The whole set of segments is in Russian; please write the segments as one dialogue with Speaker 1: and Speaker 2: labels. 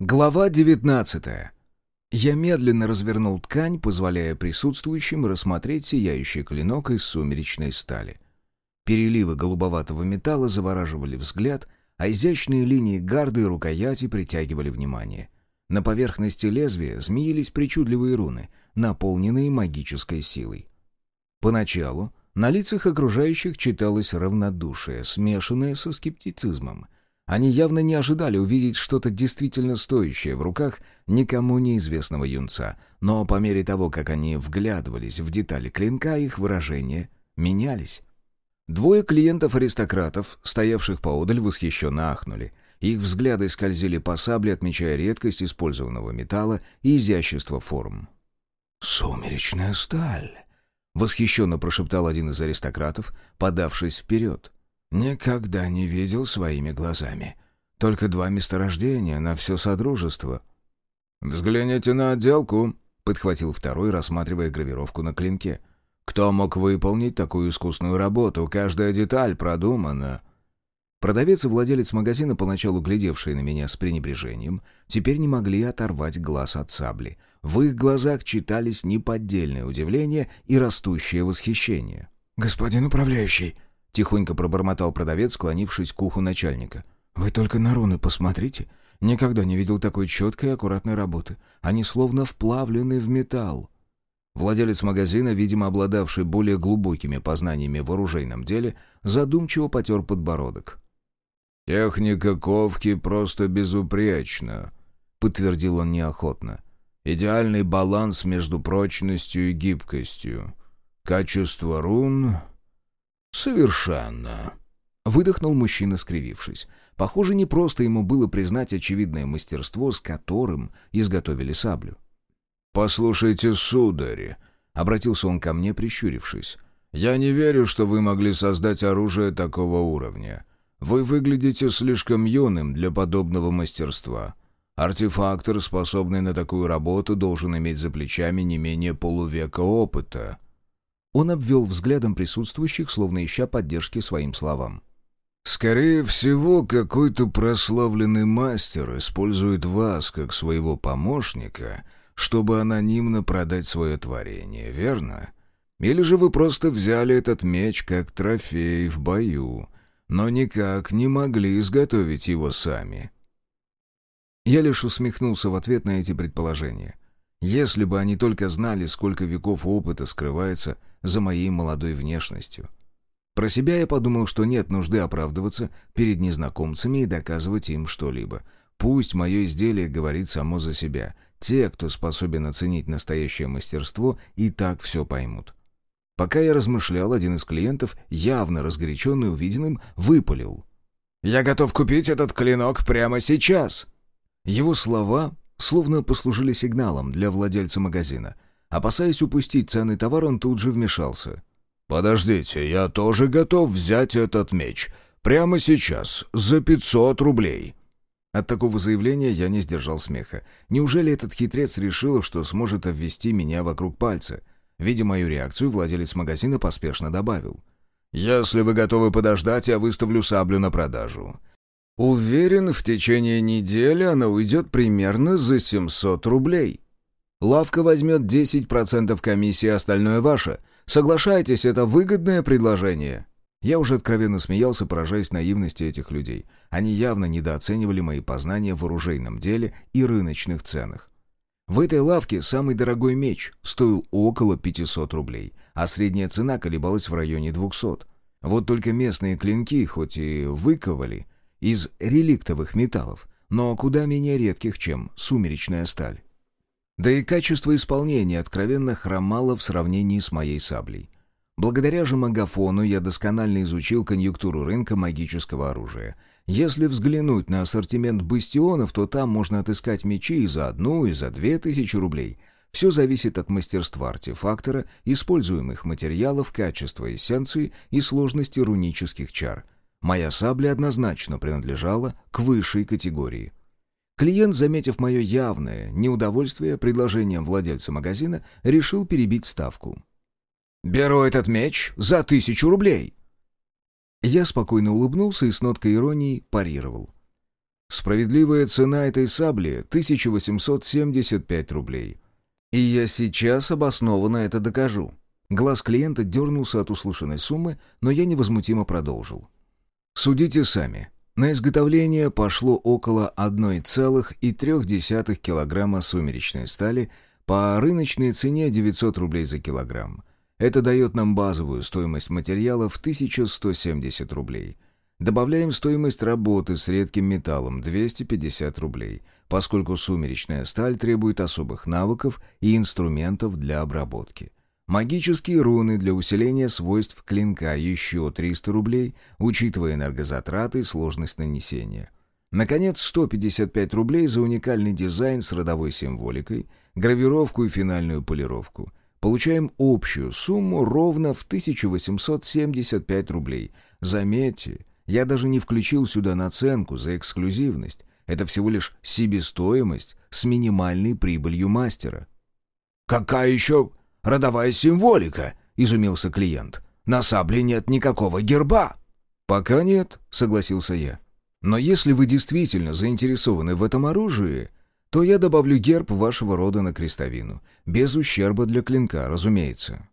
Speaker 1: Глава 19. Я медленно развернул ткань, позволяя присутствующим рассмотреть сияющий клинок из сумеречной стали. Переливы голубоватого металла завораживали взгляд, а изящные линии гарды и рукояти притягивали внимание. На поверхности лезвия змеились причудливые руны, наполненные магической силой. Поначалу на лицах окружающих читалось равнодушие, смешанное со скептицизмом — они явно не ожидали увидеть что-то действительно стоящее в руках никому неизвестного юнца, но по мере того, как они вглядывались в детали клинка, их выражения менялись. Двое клиентов-аристократов, стоявших поодаль, восхищенно ахнули. Их взгляды скользили по сабле, отмечая редкость использованного металла и изящество форм. «Сумеречная сталь!» — восхищенно прошептал один из аристократов, подавшись вперед. Никогда не видел своими глазами. Только два месторождения на все Содружество. «Взгляните на отделку», — подхватил второй, рассматривая гравировку на клинке. «Кто мог выполнить такую искусную работу? Каждая деталь продумана». Продавец и владелец магазина, поначалу глядевшие на меня с пренебрежением, теперь не могли оторвать глаз от сабли. В их глазах читались неподдельное удивление и растущее восхищение. «Господин управляющий», — тихонько пробормотал продавец, склонившись к уху начальника. «Вы только на руны посмотрите. Никогда не видел такой четкой и аккуратной работы. Они словно вплавлены в металл». Владелец магазина, видимо, обладавший более глубокими познаниями в оружейном деле, задумчиво потер подбородок. «Техника ковки просто безупречна», — подтвердил он неохотно. «Идеальный баланс между прочностью и гибкостью. Качество рун «Совершенно», — выдохнул мужчина, скривившись. Похоже, не просто ему было признать очевидное мастерство, с которым изготовили саблю. «Послушайте, сударь», — обратился он ко мне, прищурившись, — «я не верю, что вы могли создать оружие такого уровня. Вы выглядите слишком юным для подобного мастерства. Артефактор, способный на такую работу, должен иметь за плечами не менее полувека опыта». Он обвел взглядом присутствующих, словно ища поддержки своим словам. «Скорее всего, какой-то прославленный мастер использует вас как своего помощника, чтобы анонимно продать свое творение, верно? Или же вы просто взяли этот меч как трофей в бою, но никак не могли изготовить его сами?» Я лишь усмехнулся в ответ на эти предположения. Если бы они только знали, сколько веков опыта скрывается за моей молодой внешностью. Про себя я подумал, что нет нужды оправдываться перед незнакомцами и доказывать им что-либо. Пусть мое изделие говорит само за себя. Те, кто способен оценить настоящее мастерство, и так все поймут. Пока я размышлял, один из клиентов, явно разгоряченный увиденным, выпалил. «Я готов купить этот клинок прямо сейчас!» Его слова словно послужили сигналом для владельца магазина — Опасаясь упустить ценный товар, он тут же вмешался. «Подождите, я тоже готов взять этот меч. Прямо сейчас, за пятьсот рублей». От такого заявления я не сдержал смеха. Неужели этот хитрец решил, что сможет обвести меня вокруг пальца? Видя мою реакцию, владелец магазина поспешно добавил. «Если вы готовы подождать, я выставлю саблю на продажу. Уверен, в течение недели она уйдет примерно за 700 рублей». Лавка возьмет 10% комиссии, остальное ваше. Соглашайтесь, это выгодное предложение». Я уже откровенно смеялся, поражаясь наивности этих людей. Они явно недооценивали мои познания в оружейном деле и рыночных ценах. В этой лавке самый дорогой меч стоил около 500 рублей, а средняя цена колебалась в районе 200. Вот только местные клинки, хоть и выковали из реликтовых металлов, но куда менее редких, чем сумеречная сталь. Да и качество исполнения откровенно хромало в сравнении с моей саблей. Благодаря же магафону я досконально изучил конъюнктуру рынка магического оружия. Если взглянуть на ассортимент бастионов, то там можно отыскать мечи и за одну, и за две тысячи рублей. Все зависит от мастерства артефактора, используемых материалов, качества эссенции и сложности рунических чар. Моя сабля однозначно принадлежала к высшей категории. Клиент, заметив мое явное неудовольствие предложением владельца магазина, решил перебить ставку. «Беру этот меч за тысячу рублей!» Я спокойно улыбнулся и с ноткой иронии парировал. Справедливая цена этой сабли — 1875 рублей. И я сейчас обоснованно это докажу. Глаз клиента дернулся от услышанной суммы, но я невозмутимо продолжил. Судите сами. На изготовление пошло около 1,3 килограмма сумеречной стали по рыночной цене 900 рублей за килограмм. Это дает нам базовую стоимость материала в 1170 рублей. Добавляем стоимость работы с редким металлом 250 рублей, поскольку сумеречная сталь требует особых навыков и инструментов для обработки. Магические руны для усиления свойств клинка еще 300 рублей, учитывая энергозатраты и сложность нанесения. Наконец, 155 рублей за уникальный дизайн с родовой символикой, гравировку и финальную полировку. Получаем общую сумму ровно в 1875 рублей. Заметьте, я даже не включил сюда наценку за эксклюзивность. Это всего лишь себестоимость с минимальной прибылью мастера.
Speaker 2: «Какая еще родовая символика?» — изумился клиент. «На сабле нет никакого герба».
Speaker 1: «Пока нет», — согласился я. «Но если вы действительно заинтересованы в этом оружии, то я добавлю герб вашего рода на крестовину. Без ущерба для клинка, разумеется».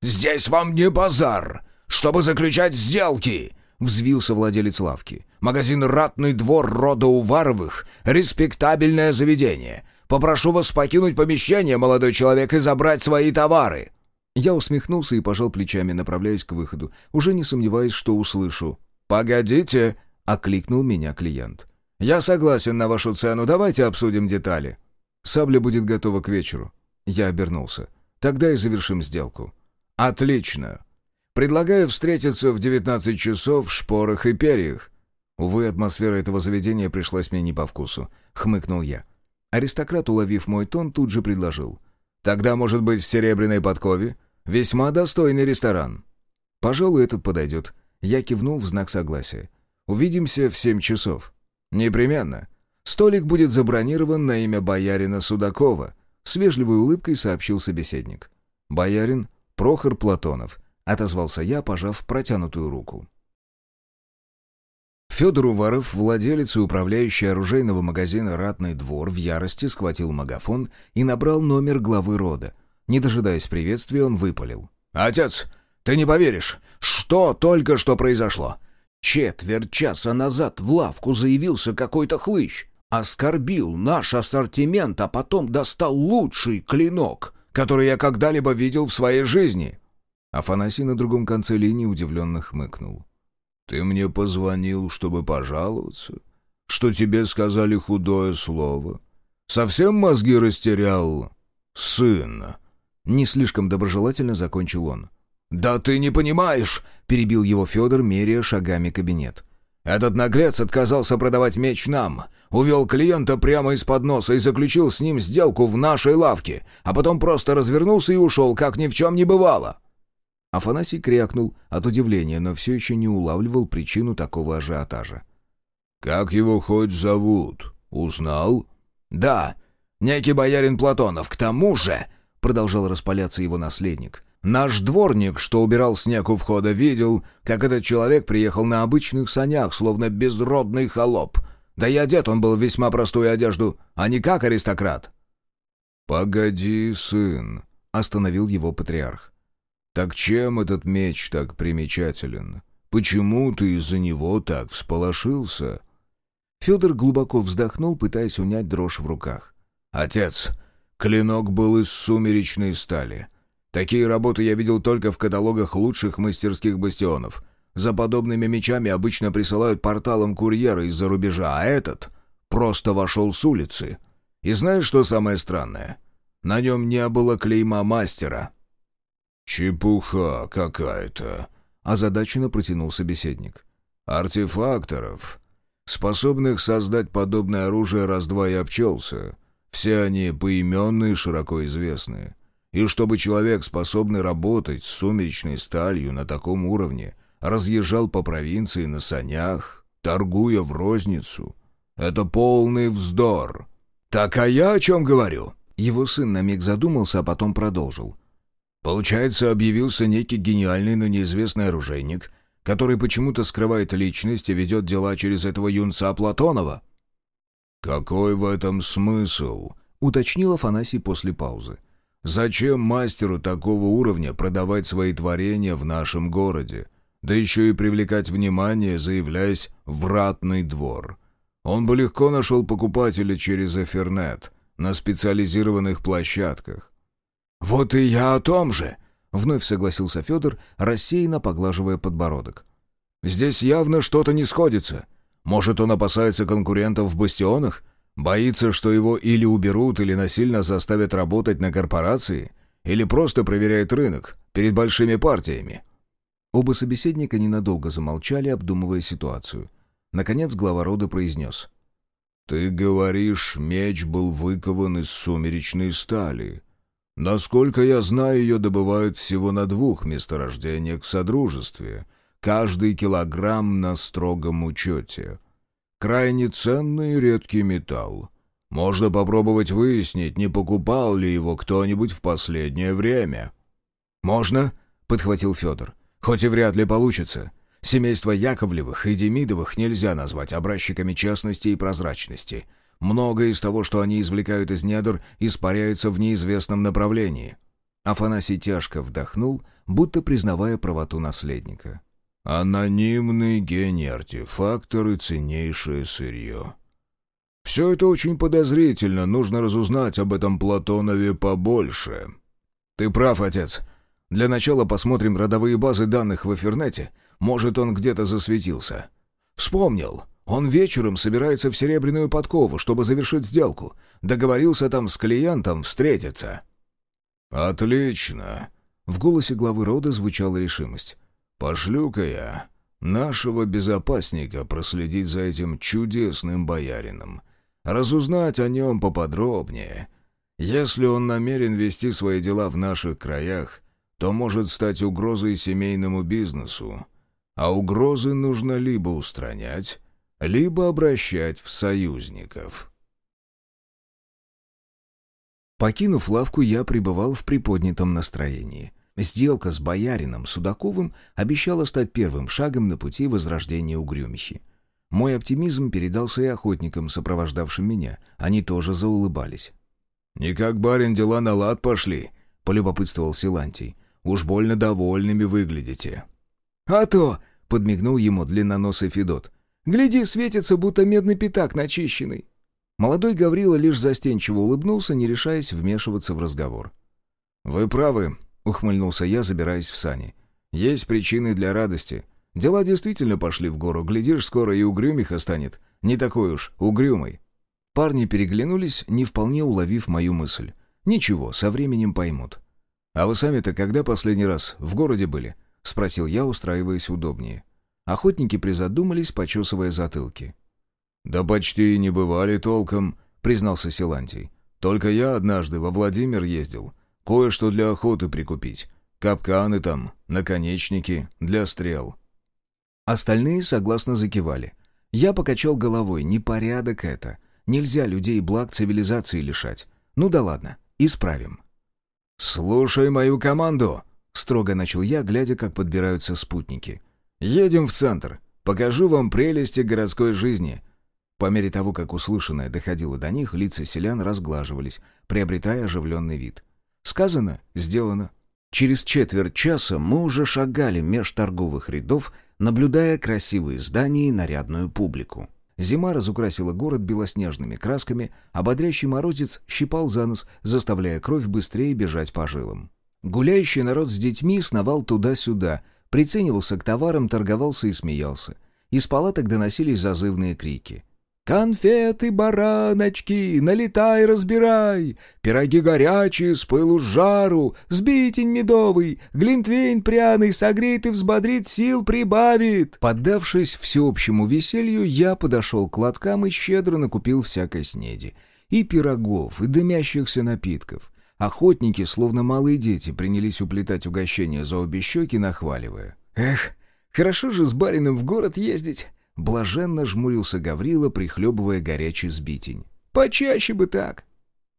Speaker 2: «Здесь вам не базар, чтобы заключать сделки!» — взвился владелец лавки. «Магазин «Ратный двор» рода Уваровых — респектабельное заведение. Попрошу вас покинуть помещение, молодой человек, и забрать свои товары».
Speaker 1: Я усмехнулся и пожал плечами, направляясь к выходу, уже не сомневаясь, что услышу.
Speaker 2: «Погодите!»
Speaker 1: — окликнул меня клиент.
Speaker 2: «Я согласен на вашу цену, давайте обсудим детали».
Speaker 1: «Сабля будет готова к вечеру». Я обернулся. «Тогда и завершим сделку».
Speaker 2: «Отлично. Предлагаю встретиться в 19 часов в шпорах и перьях».
Speaker 1: Увы, атмосфера этого заведения пришлась мне не по вкусу. Хмыкнул я. Аристократ, уловив мой тон, тут же предложил.
Speaker 2: «Тогда, может быть, в Серебряной подкове? Весьма достойный ресторан».
Speaker 1: «Пожалуй, этот подойдет». Я кивнул в знак согласия. «Увидимся в семь часов».
Speaker 2: «Непременно. Столик будет забронирован на имя боярина Судакова», с вежливой улыбкой сообщил собеседник.
Speaker 1: «Боярин Прохор Платонов», — отозвался я, пожав протянутую руку. Федор Уваров, владелец и управляющий оружейного магазина «Ратный двор», в ярости схватил магафон и набрал номер главы рода. Не дожидаясь приветствия, он выпалил.
Speaker 2: «Отец, ты не поверишь, что только что произошло? Четверть часа назад в лавку заявился какой-то хлыщ, оскорбил наш ассортимент, а потом достал лучший клинок, который я когда-либо видел в своей жизни».
Speaker 1: Афанасий на другом конце линии удивленно хмыкнул.
Speaker 3: Ты мне позвонил, чтобы пожаловаться? Что тебе сказали худое слово? Совсем мозги растерял? Сын!»
Speaker 1: Не слишком доброжелательно закончил он.
Speaker 2: «Да ты не понимаешь!» — перебил его Федор, меряя шагами кабинет. «Этот наглец отказался продавать меч нам, увел клиента прямо из-под носа и заключил с ним сделку в нашей лавке, а потом просто развернулся и ушел, как ни в чем не бывало».
Speaker 1: Афанасий крякнул от удивления, но все еще не улавливал причину такого ажиотажа.
Speaker 3: «Как его хоть зовут? Узнал?»
Speaker 2: «Да, некий боярин Платонов. К тому же...» — продолжал распаляться его наследник. «Наш дворник, что убирал снег у входа, видел, как этот человек приехал на обычных санях, словно безродный холоп. Да и одет он был в весьма простую одежду, а не как аристократ».
Speaker 3: «Погоди, сын», — остановил его патриарх. Так чем этот меч так примечателен? Почему ты из-за него так всполошился?»
Speaker 1: Федор глубоко вздохнул, пытаясь унять дрожь в руках.
Speaker 3: «Отец, клинок был из сумеречной стали. Такие работы я видел только в каталогах лучших мастерских бастионов. За подобными мечами обычно присылают порталом курьера из-за рубежа, а этот просто вошел с улицы. И знаешь, что самое странное? На нем не было клейма мастера». «Чепуха какая-то», — озадаченно протянул собеседник. «Артефакторов, способных создать подобное оружие, раз-два и обчелся. Все они поименные широко известны. И чтобы человек, способный работать с сумеречной сталью на таком уровне, разъезжал по провинции на санях, торгуя в розницу, это полный вздор».
Speaker 2: «Так а я о чем говорю?»
Speaker 1: Его сын на миг задумался, а потом продолжил.
Speaker 3: Получается, объявился некий гениальный, но неизвестный оружейник, который почему-то скрывает личность и ведет дела через этого юнца Платонова. «Какой в этом смысл?»
Speaker 1: — уточнил Афанасий после паузы.
Speaker 3: «Зачем мастеру такого уровня продавать свои творения в нашем городе? Да еще и привлекать внимание, заявляясь в ратный двор. Он бы легко нашел покупателя через Эфернет на специализированных площадках».
Speaker 2: «Вот и я о том же!»
Speaker 1: — вновь согласился Федор, рассеянно поглаживая подбородок.
Speaker 2: «Здесь явно что-то не сходится. Может, он опасается конкурентов в бастионах? Боится, что его или уберут, или насильно заставят работать на корпорации? Или просто проверяет рынок перед большими партиями?»
Speaker 1: Оба собеседника ненадолго замолчали, обдумывая ситуацию. Наконец глава рода произнес.
Speaker 3: «Ты говоришь, меч был выкован из сумеречной стали. Насколько я знаю, ее добывают всего на двух месторождениях в Содружестве. Каждый килограмм на строгом учете. Крайне ценный и редкий металл. Можно попробовать выяснить, не покупал ли его кто-нибудь в последнее время».
Speaker 2: «Можно?» — подхватил Федор. «Хоть и вряд ли получится. Семейство Яковлевых и Демидовых нельзя назвать образчиками честности и прозрачности. Многое из того, что они извлекают из недр, испаряется в неизвестном направлении».
Speaker 1: Афанасий тяжко вдохнул, будто признавая правоту наследника.
Speaker 3: «Анонимный гений-артефактор и ценнейшее сырье». «Все это очень подозрительно, нужно разузнать об этом Платонове побольше».
Speaker 2: «Ты прав, отец. Для начала посмотрим родовые базы данных в Эфернете. Может, он где-то засветился». «Вспомнил. Он вечером собирается в Серебряную подкову, чтобы завершить сделку. Договорился там с клиентом встретиться».
Speaker 3: «Отлично!»
Speaker 1: В голосе главы рода звучала решимость.
Speaker 3: «Пошлю-ка я нашего безопасника проследить за этим чудесным боярином, разузнать о нем поподробнее. Если он намерен вести свои дела в наших краях, то может стать угрозой семейному бизнесу, а угрозы нужно либо устранять, либо обращать в союзников.
Speaker 1: Покинув лавку, я пребывал в приподнятом настроении. Сделка с боярином Судаковым обещала стать первым шагом на пути возрождения Угрюмихи. Мой оптимизм передался и охотникам, сопровождавшим меня. Они тоже заулыбались.
Speaker 2: «Не как барин дела на лад пошли», — полюбопытствовал Силантий. «Уж больно довольными выглядите».
Speaker 4: «А то!» — подмигнул ему длинноносый Федот. Гляди, светится, будто медный пятак начищенный».
Speaker 1: Молодой Гаврила лишь застенчиво улыбнулся, не решаясь вмешиваться в разговор.
Speaker 2: «Вы правы», — ухмыльнулся я, забираясь в сани. «Есть причины для радости. Дела действительно пошли в гору. Глядишь, скоро и угрюмиха станет. Не такой уж угрюмый».
Speaker 1: Парни переглянулись, не вполне уловив мою мысль. «Ничего, со временем поймут».
Speaker 2: «А вы сами-то когда последний раз в городе были?» — спросил я, устраиваясь удобнее.
Speaker 1: Охотники призадумались, почесывая затылки.
Speaker 3: «Да почти не бывали толком», — признался Силантий. «Только я однажды во Владимир ездил. Кое-что для охоты прикупить. Капканы там, наконечники для стрел».
Speaker 1: Остальные согласно закивали. Я покачал головой. Непорядок это. Нельзя людей благ цивилизации лишать. Ну да ладно, исправим.
Speaker 2: «Слушай мою команду!» — строго начал я, глядя, как подбираются спутники. «Едем в центр. Покажу вам прелести городской жизни». По мере того, как услышанное доходило до них, лица селян разглаживались, приобретая оживленный вид. Сказано, сделано. Через четверть часа мы уже шагали меж торговых рядов, наблюдая красивые здания и нарядную публику. Зима разукрасила город белоснежными красками, а бодрящий морозец щипал за нос, заставляя кровь быстрее бежать по жилам. Гуляющий народ с детьми сновал туда-сюда — Приценивался к товарам, торговался и смеялся. Из палаток доносились зазывные крики. «Конфеты, бараночки, налетай, разбирай! Пироги горячие, с пылу с жару, сбитень медовый, глинтвейн пряный, согреет и взбодрит, сил прибавит!» Поддавшись всеобщему веселью, я подошел к лоткам и щедро накупил всякой снеди. И пирогов, и дымящихся напитков. Охотники, словно малые дети, принялись уплетать угощения за обе щеки, нахваливая. «Эх, хорошо же с барином в город ездить!» Блаженно жмурился Гаврила, прихлебывая горячий сбитень. «Почаще бы так!»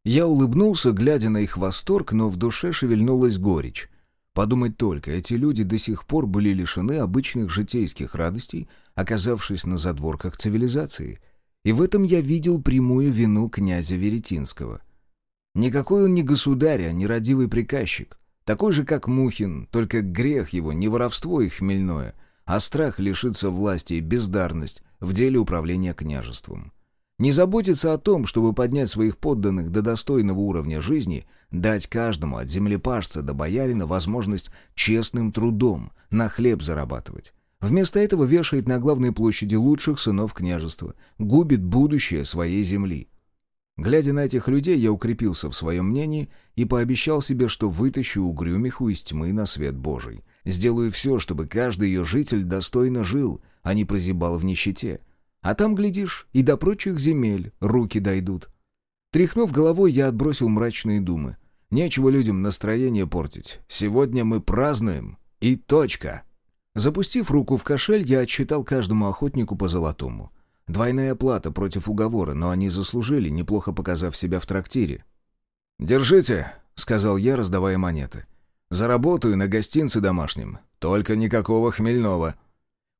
Speaker 2: Я улыбнулся, глядя на их восторг, но в душе шевельнулась горечь. Подумать только, эти люди до сих пор были лишены обычных житейских радостей, оказавшись на задворках цивилизации.
Speaker 1: И в этом я видел прямую вину князя Веретинского. Никакой он не государь, а нерадивый приказчик. Такой же, как Мухин, только грех его не воровство и хмельное, а страх лишиться власти и бездарность в деле управления княжеством. Не заботиться о том, чтобы поднять своих подданных до достойного уровня жизни, дать каждому от землепашца до боярина возможность честным трудом на хлеб зарабатывать. Вместо этого вешает на главной площади лучших сынов княжества, губит будущее своей земли. Глядя на этих людей, я укрепился в своем мнении и пообещал себе, что вытащу угрюмиху из тьмы на свет Божий. Сделаю все, чтобы каждый ее житель достойно жил, а не прозябал в нищете. А там, глядишь, и до прочих земель руки дойдут. Тряхнув головой, я отбросил мрачные думы. Нечего людям настроение портить. Сегодня мы празднуем. И точка. Запустив руку в кошель, я отсчитал каждому охотнику по золотому. Двойная плата против уговора, но они заслужили, неплохо показав себя в трактире. «Держите», — сказал я, раздавая монеты. «Заработаю на гостинце домашнем. Только никакого хмельного».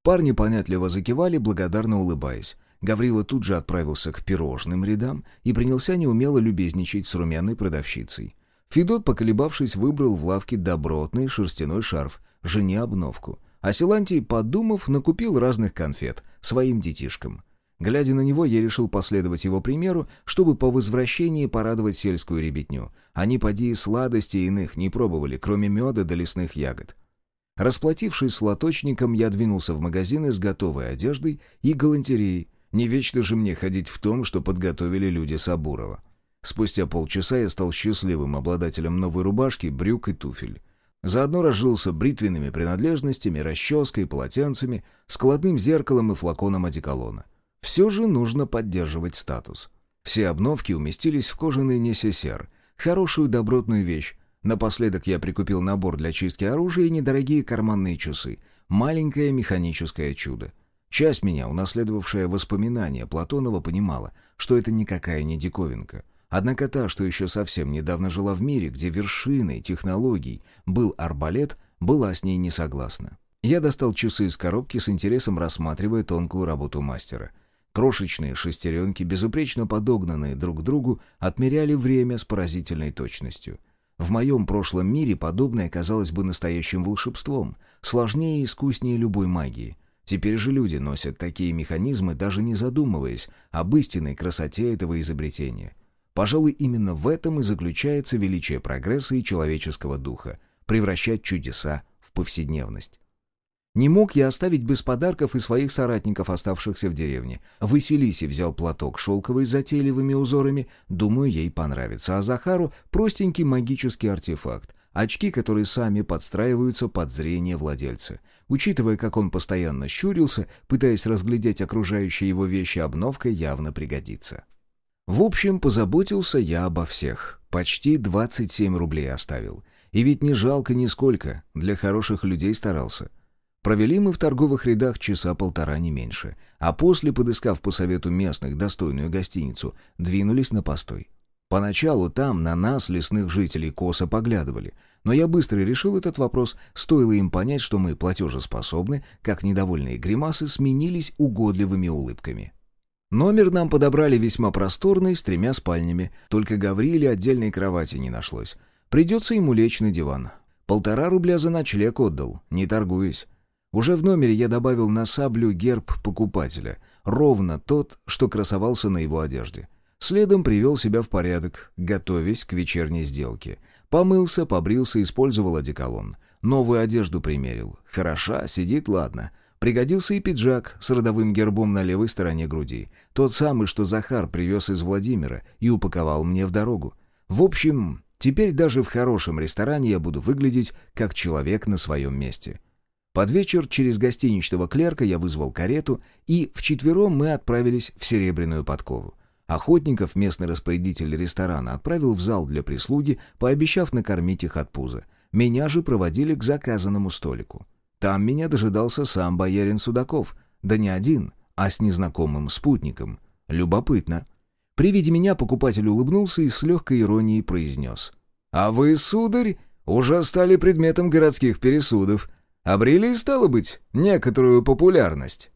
Speaker 1: Парни понятливо закивали, благодарно улыбаясь. Гаврила тут же отправился к пирожным рядам и принялся неумело любезничать с румяной продавщицей. Федот, поколебавшись, выбрал в лавке добротный шерстяной шарф, жене обновку. А Силантий, подумав, накупил разных конфет своим детишкам. Глядя на него, я решил последовать его примеру, чтобы по возвращении порадовать сельскую ребятню. Они, поди, сладости иных не пробовали, кроме меда до лесных ягод. Расплатившись с лоточником, я двинулся в магазины с готовой одеждой и галантереей. Не вечно же мне ходить в том, что подготовили люди Сабурова. Спустя полчаса я стал счастливым обладателем новой рубашки, брюк и туфель. Заодно разжился бритвенными принадлежностями, расческой, полотенцами, складным зеркалом и флаконом одеколона. Все же нужно поддерживать статус. Все обновки уместились в кожаный несесер. Хорошую добротную вещь, Напоследок я прикупил набор для чистки оружия и недорогие карманные часы. Маленькое механическое чудо. Часть меня, унаследовавшая воспоминания Платонова, понимала, что это никакая не диковинка. Однако та, что еще совсем недавно жила в мире, где вершиной технологий был арбалет, была с ней не согласна. Я достал часы из коробки с интересом рассматривая тонкую работу мастера. Крошечные шестеренки, безупречно подогнанные друг к другу, отмеряли время с поразительной точностью — в моем прошлом мире подобное казалось бы настоящим волшебством, сложнее и искуснее любой магии. Теперь же люди носят такие механизмы, даже не задумываясь об истинной красоте этого изобретения. Пожалуй, именно в этом и заключается величие прогресса и человеческого духа — превращать чудеса в повседневность. Не мог я оставить без подарков и своих соратников, оставшихся в деревне. Василисе взял платок шелковый с затейливыми узорами, думаю, ей понравится, а Захару — простенький магический артефакт. Очки, которые сами подстраиваются под зрение владельца. Учитывая, как он постоянно щурился, пытаясь разглядеть окружающие его вещи, обновка явно пригодится. В общем, позаботился я обо всех. Почти 27 рублей оставил. И ведь не жалко нисколько, для хороших людей старался. Провели мы в торговых рядах часа полтора не меньше, а после, подыскав по совету местных достойную гостиницу, двинулись на постой. Поначалу там на нас, лесных жителей, косо поглядывали, но я быстро решил этот вопрос, стоило им понять, что мы платежеспособны, как недовольные гримасы сменились угодливыми улыбками. Номер нам подобрали весьма просторный, с тремя спальнями, только Гавриле отдельной кровати не нашлось. Придется ему лечь на диван. Полтора рубля за ночлег отдал, не торгуясь. Уже в номере я добавил на саблю герб покупателя, ровно тот, что красовался на его одежде. Следом привел себя в порядок, готовясь к вечерней сделке. Помылся, побрился, использовал одеколон. Новую одежду примерил. Хороша, сидит, ладно. Пригодился и пиджак с родовым гербом на левой стороне груди. Тот самый, что Захар привез из Владимира и упаковал мне в дорогу. В общем, теперь даже в хорошем ресторане я буду выглядеть как человек на своем месте. Под вечер через гостиничного клерка я вызвал карету, и вчетвером мы отправились в Серебряную подкову. Охотников местный распорядитель ресторана отправил в зал для прислуги, пообещав накормить их от пуза. Меня же проводили к заказанному столику. Там меня дожидался сам боярин Судаков. Да не один, а с незнакомым спутником. Любопытно. При виде меня покупатель улыбнулся и с легкой иронией произнес. «А вы, сударь, уже стали предметом городских пересудов. Обрели, стало быть, некоторую популярность.